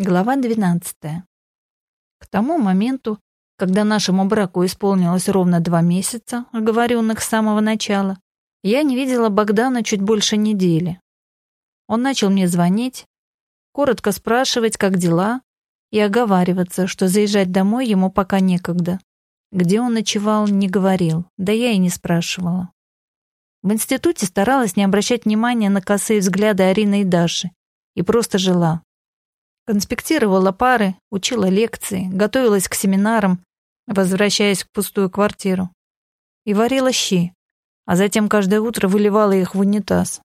Глава 12. К тому моменту, когда нашему браку исполнилось ровно два месяца, оговоренных с самого начала, я не видела Богдана чуть больше недели. Он начал мне звонить, коротко спрашивать, как дела, и оговариваться, что заезжать домой ему пока некогда. Где он ночевал, не говорил, да я и не спрашивала. В институте старалась не обращать внимания на косые взгляды Арины и Даши и просто жила, Конспектировала пары, учила лекции, готовилась к семинарам, возвращаясь в пустую квартиру. И варила щи, а затем каждое утро выливала их в унитаз.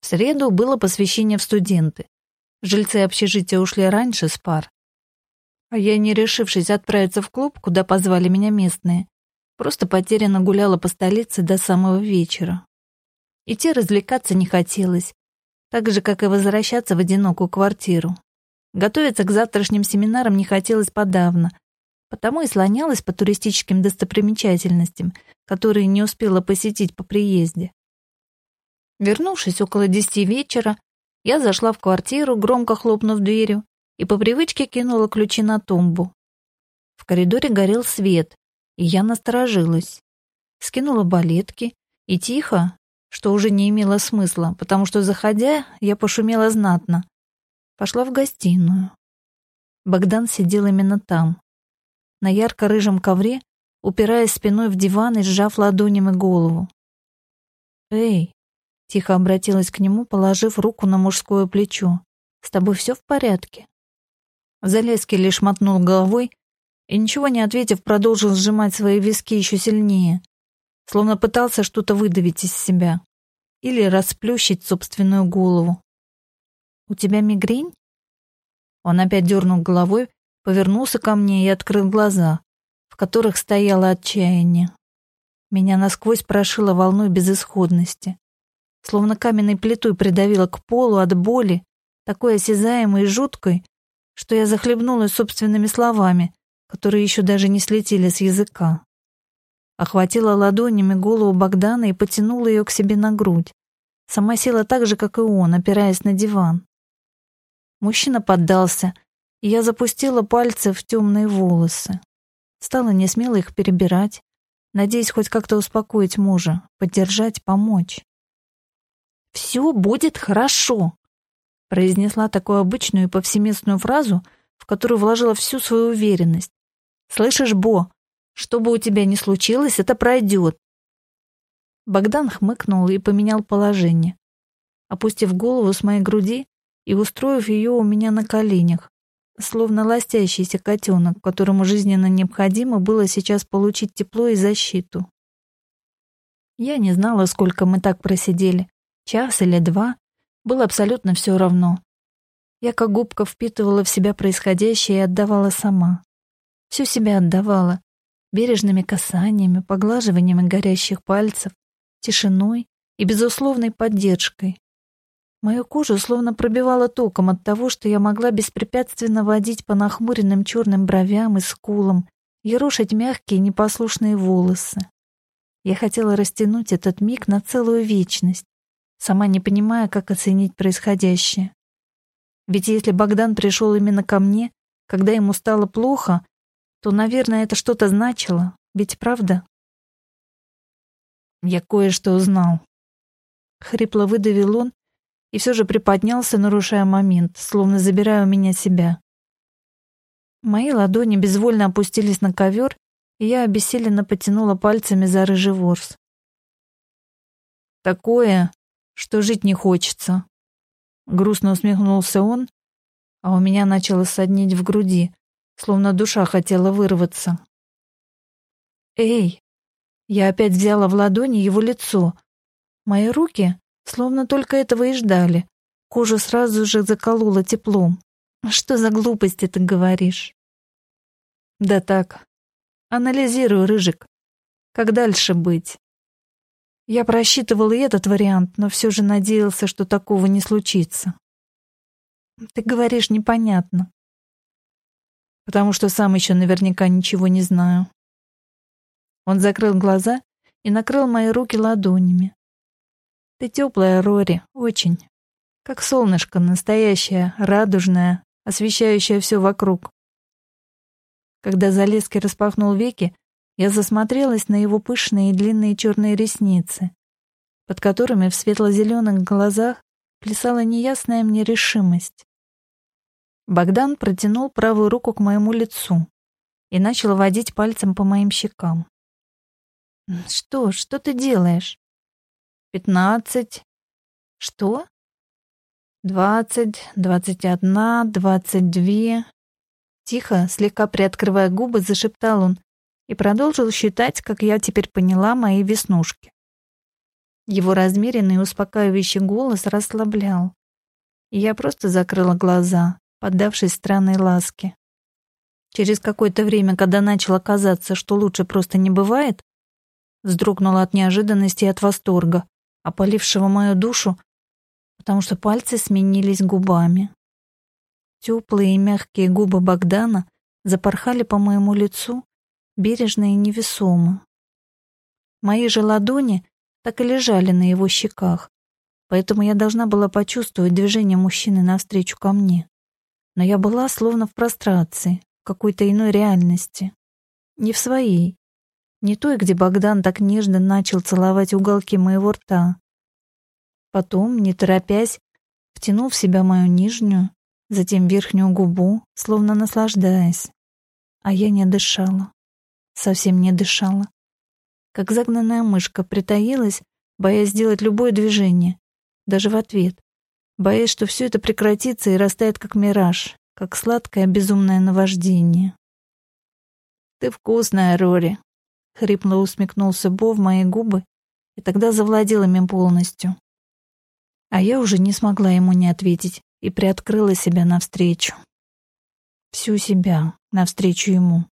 В среду было посвящение в студенты. Жильцы общежития ушли раньше с пар. А я, не решившись отправиться в клуб, куда позвали меня местные, просто потерянно гуляла по столице до самого вечера. Идти развлекаться не хотелось, так же, как и возвращаться в одинокую квартиру. Готовиться к завтрашним семинарам не хотелось подавно, потому и слонялась по туристическим достопримечательностям, которые не успела посетить по приезде. Вернувшись около десяти вечера, я зашла в квартиру, громко хлопнув дверью, и по привычке кинула ключи на тумбу. В коридоре горел свет, и я насторожилась. Скинула балетки и тихо, что уже не имело смысла, потому что, заходя, я пошумела знатно. Пошла в гостиную. Богдан сидел именно там, на ярко-рыжем ковре, упираясь спиной в диван и сжав ладонями голову. «Эй!» — тихо обратилась к нему, положив руку на мужское плечо. «С тобой все в порядке?» Залезки лишь мотнул головой и, ничего не ответив, продолжил сжимать свои виски еще сильнее, словно пытался что-то выдавить из себя или расплющить собственную голову. «У тебя мигрень?» Он опять дернул головой, повернулся ко мне и открыл глаза, в которых стояло отчаяние. Меня насквозь прошило волной безысходности. Словно каменной плитой придавило к полу от боли, такой осязаемой и жуткой, что я захлебнулась собственными словами, которые еще даже не слетели с языка. Охватила ладонями голову Богдана и потянула ее к себе на грудь. Сама села так же, как и он, опираясь на диван. Мужчина поддался, и я запустила пальцы в темные волосы. Стала несмело их перебирать, надеясь хоть как-то успокоить мужа, поддержать, помочь. «Все будет хорошо», — произнесла такую обычную и повсеместную фразу, в которую вложила всю свою уверенность. «Слышишь, Бо, что бы у тебя ни случилось, это пройдет». Богдан хмыкнул и поменял положение. Опустив голову с моей груди, и устроив ее у меня на коленях, словно ластящийся котенок, которому жизненно необходимо было сейчас получить тепло и защиту. Я не знала, сколько мы так просидели, час или два, было абсолютно все равно. Я как губка впитывала в себя происходящее и отдавала сама. Всю себя отдавала, бережными касаниями, поглаживаниями горящих пальцев, тишиной и безусловной поддержкой, Мою кожу словно пробивало током от того, что я могла беспрепятственно водить по нахмуренным черным бровям и скулам, ерошить мягкие непослушные волосы. Я хотела растянуть этот миг на целую вечность, сама не понимая, как оценить происходящее. Ведь если Богдан пришел именно ко мне, когда ему стало плохо, то, наверное, это что-то значило, ведь правда? Я кое-что узнал. Хрипло выдавил он, и все же приподнялся, нарушая момент, словно забирая у меня себя. Мои ладони безвольно опустились на ковер, и я обессиленно потянула пальцами за рыжий ворс. «Такое, что жить не хочется», — грустно усмехнулся он, а у меня начало соднить в груди, словно душа хотела вырваться. «Эй!» Я опять взяла в ладони его лицо. Мои руки Словно только этого и ждали. Кожу сразу же заколола теплом. Что за глупости ты говоришь? Да так. Анализирую, Рыжик. Как дальше быть? Я просчитывал и этот вариант, но все же надеялся, что такого не случится. Ты говоришь непонятно. Потому что сам еще наверняка ничего не знаю. Он закрыл глаза и накрыл мои руки ладонями. Ты теплая, Рори, очень. Как солнышко, настоящее, радужное, освещающая все вокруг. Когда Залеский распахнул веки, я засмотрелась на его пышные и длинные черные ресницы, под которыми в светло-зеленых глазах плясала неясная мне решимость. Богдан протянул правую руку к моему лицу и начал водить пальцем по моим щекам. «Что? Что ты делаешь?» «Пятнадцать». «Что?» «Двадцать, двадцать одна, двадцать две». Тихо, слегка приоткрывая губы, зашептал он и продолжил считать, как я теперь поняла, мои веснушки. Его размеренный и успокаивающий голос расслаблял. И я просто закрыла глаза, поддавшись странной ласке. Через какое-то время, когда начало казаться, что лучше просто не бывает, вздрогнула от неожиданности и от восторга, опалившего мою душу, потому что пальцы сменились губами. Теплые и мягкие губы Богдана запорхали по моему лицу, бережно и невесомо. Мои же ладони так и лежали на его щеках, поэтому я должна была почувствовать движение мужчины навстречу ко мне. Но я была словно в прострации, в какой-то иной реальности. Не в своей. Не той, где Богдан так нежно начал целовать уголки моего рта. Потом, не торопясь, втянул в себя мою нижнюю, затем верхнюю губу, словно наслаждаясь. А я не дышала. Совсем не дышала. Как загнанная мышка притаилась, боясь сделать любое движение, даже в ответ, боясь, что все это прекратится и растает как мираж, как сладкое безумное наваждение. «Ты вкусная, Рори!» — хрипло усмехнулся Бо в мои губы и тогда завладел ими полностью. А я уже не смогла ему не ответить, и приоткрыла себя навстречу. Всю себя навстречу ему.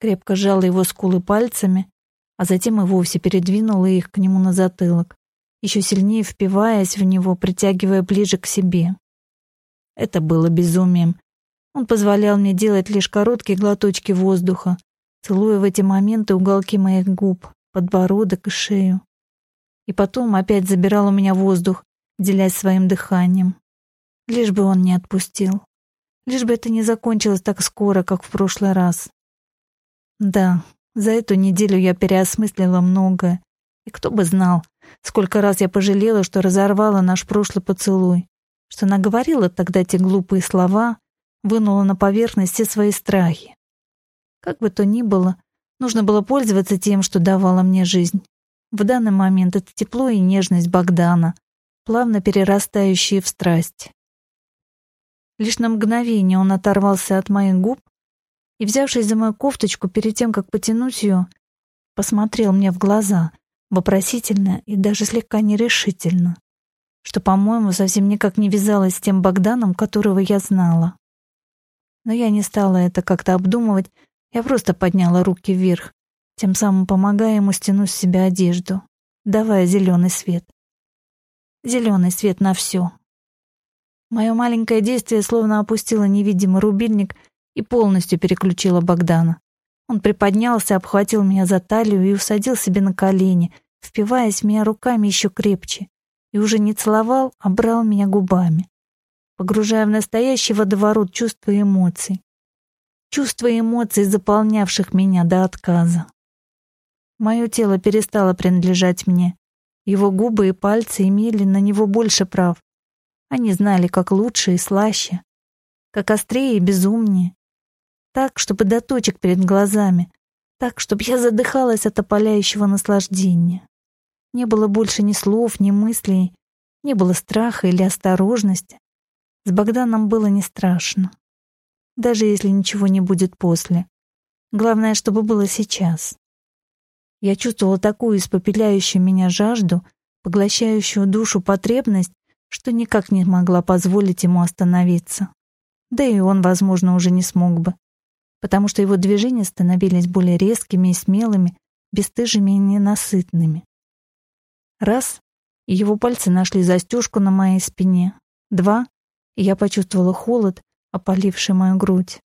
Крепко сжала его скулы пальцами, а затем и вовсе передвинула их к нему на затылок, еще сильнее впиваясь в него, притягивая ближе к себе. Это было безумием. Он позволял мне делать лишь короткие глоточки воздуха, целуя в эти моменты уголки моих губ, подбородок и шею. И потом опять забирал у меня воздух, делясь своим дыханием. Лишь бы он не отпустил. Лишь бы это не закончилось так скоро, как в прошлый раз. Да, за эту неделю я переосмыслила многое. И кто бы знал, сколько раз я пожалела, что разорвала наш прошлый поцелуй, что наговорила тогда те глупые слова, вынула на поверхность все свои страхи. Как бы то ни было, нужно было пользоваться тем, что давала мне жизнь. В данный момент это тепло и нежность Богдана, плавно перерастающие в страсть. Лишь на мгновение он оторвался от моих губ и, взявшись за мою кофточку перед тем, как потянуть ее, посмотрел мне в глаза, вопросительно и даже слегка нерешительно, что, по-моему, совсем никак не вязалось с тем Богданом, которого я знала. Но я не стала это как-то обдумывать, я просто подняла руки вверх, тем самым помогая ему стянуть с себя одежду, давая зеленый свет. Зеленый свет на все. Мое маленькое действие словно опустило невидимый рубильник и полностью переключило Богдана. Он приподнялся, обхватил меня за талию и усадил себе на колени, впиваясь в меня руками еще крепче, и уже не целовал, а брал меня губами, погружая в настоящий водоворот чувств и эмоций. Чувства и эмоций, заполнявших меня до отказа. Мое тело перестало принадлежать мне. Его губы и пальцы имели на него больше прав, они знали, как лучше и слаще, как острее и безумнее. Так, чтобы до точек перед глазами, так, чтобы я задыхалась от опаляющего наслаждения. Не было больше ни слов, ни мыслей, не было страха или осторожности. С Богданом было не страшно. Даже если ничего не будет после. Главное, чтобы было сейчас. Я чувствовала такую испопеляющую меня жажду, поглощающую душу потребность, что никак не могла позволить ему остановиться. Да и он, возможно, уже не смог бы, потому что его движения становились более резкими и смелыми, бесстыжими и ненасытными. Раз, его пальцы нашли застежку на моей спине. Два, я почувствовала холод, опаливший мою грудь.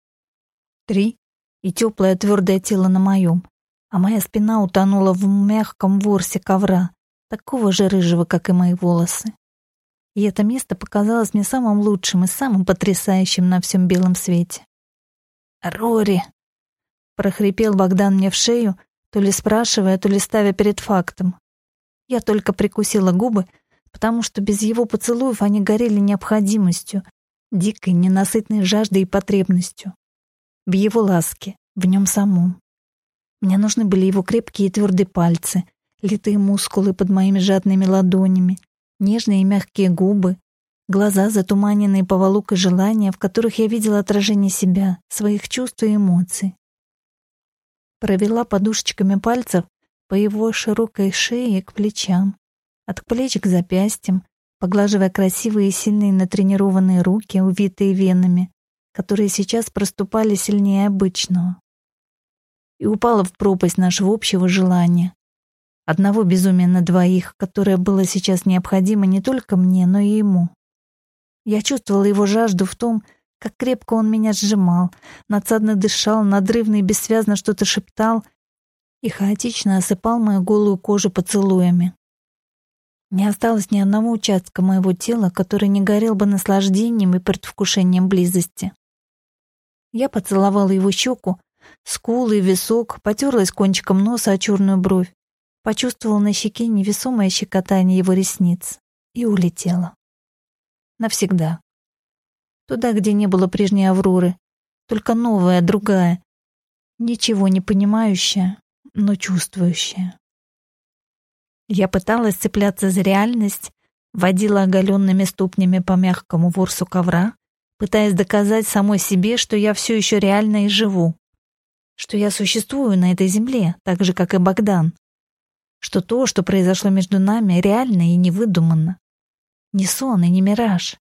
Три, и теплое твердое тело на моем, а моя спина утонула в мягком ворсе ковра, такого же рыжего, как и мои волосы. И это место показалось мне самым лучшим и самым потрясающим на всем белом свете. «Рори!» — прохрипел Богдан мне в шею, то ли спрашивая, то ли ставя перед фактом. Я только прикусила губы, потому что без его поцелуев они горели необходимостью, дикой, ненасытной жаждой и потребностью. В его ласке, в нем самом. Мне нужны были его крепкие и твердые пальцы, литые мускулы под моими жадными ладонями, нежные и мягкие губы, глаза, затуманенные поволокой желания, в которых я видела отражение себя, своих чувств и эмоций. Провела подушечками пальцев по его широкой шее к плечам, от плеч к запястьям, поглаживая красивые и сильные натренированные руки, увитые венами, которые сейчас проступали сильнее обычного и упала в пропасть нашего общего желания. Одного безумия на двоих, которое было сейчас необходимо не только мне, но и ему. Я чувствовала его жажду в том, как крепко он меня сжимал, надсадно дышал, надрывно и бессвязно что-то шептал и хаотично осыпал мою голую кожу поцелуями. Не осталось ни одного участка моего тела, который не горел бы наслаждением и предвкушением близости. Я поцеловала его щеку, скулы, висок, потерлась кончиком носа о черную бровь, почувствовала на щеке невесомое щекотание его ресниц и улетела. Навсегда. Туда, где не было прежней Авроры, только новая, другая, ничего не понимающая, но чувствующая. Я пыталась цепляться за реальность, водила оголенными ступнями по мягкому ворсу ковра, пытаясь доказать самой себе, что я все еще реально и живу что я существую на этой земле, так же, как и Богдан, что то, что произошло между нами, реально и невыдуманно. Не сон и не мираж.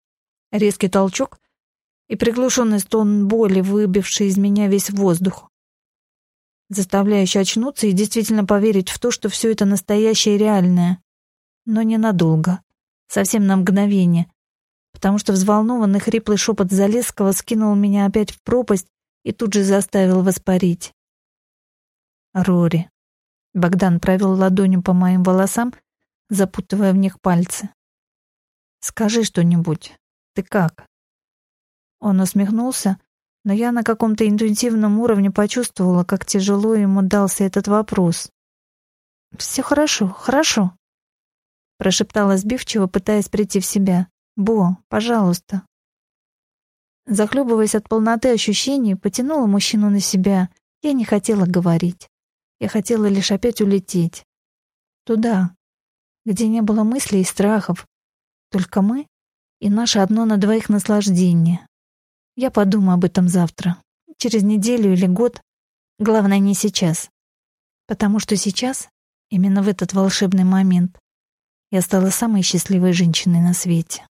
Резкий толчок и приглушенный стон боли, выбивший из меня весь воздух, заставляющий очнуться и действительно поверить в то, что все это настоящее и реальное. Но ненадолго, совсем на мгновение, потому что взволнованный хриплый шепот Залесского скинул меня опять в пропасть, и тут же заставил воспарить. Рори. Богдан провел ладонью по моим волосам, запутывая в них пальцы. «Скажи что-нибудь. Ты как?» Он усмехнулся, но я на каком-то интуитивном уровне почувствовала, как тяжело ему дался этот вопрос. «Все хорошо, хорошо», — прошептала сбивчиво, пытаясь прийти в себя. «Бо, пожалуйста, Захлебываясь от полноты ощущений, потянула мужчину на себя. Я не хотела говорить. Я хотела лишь опять улететь. Туда, где не было мыслей и страхов. Только мы и наше одно на двоих наслаждение. Я подумаю об этом завтра. Через неделю или год. Главное, не сейчас. Потому что сейчас, именно в этот волшебный момент, я стала самой счастливой женщиной на свете.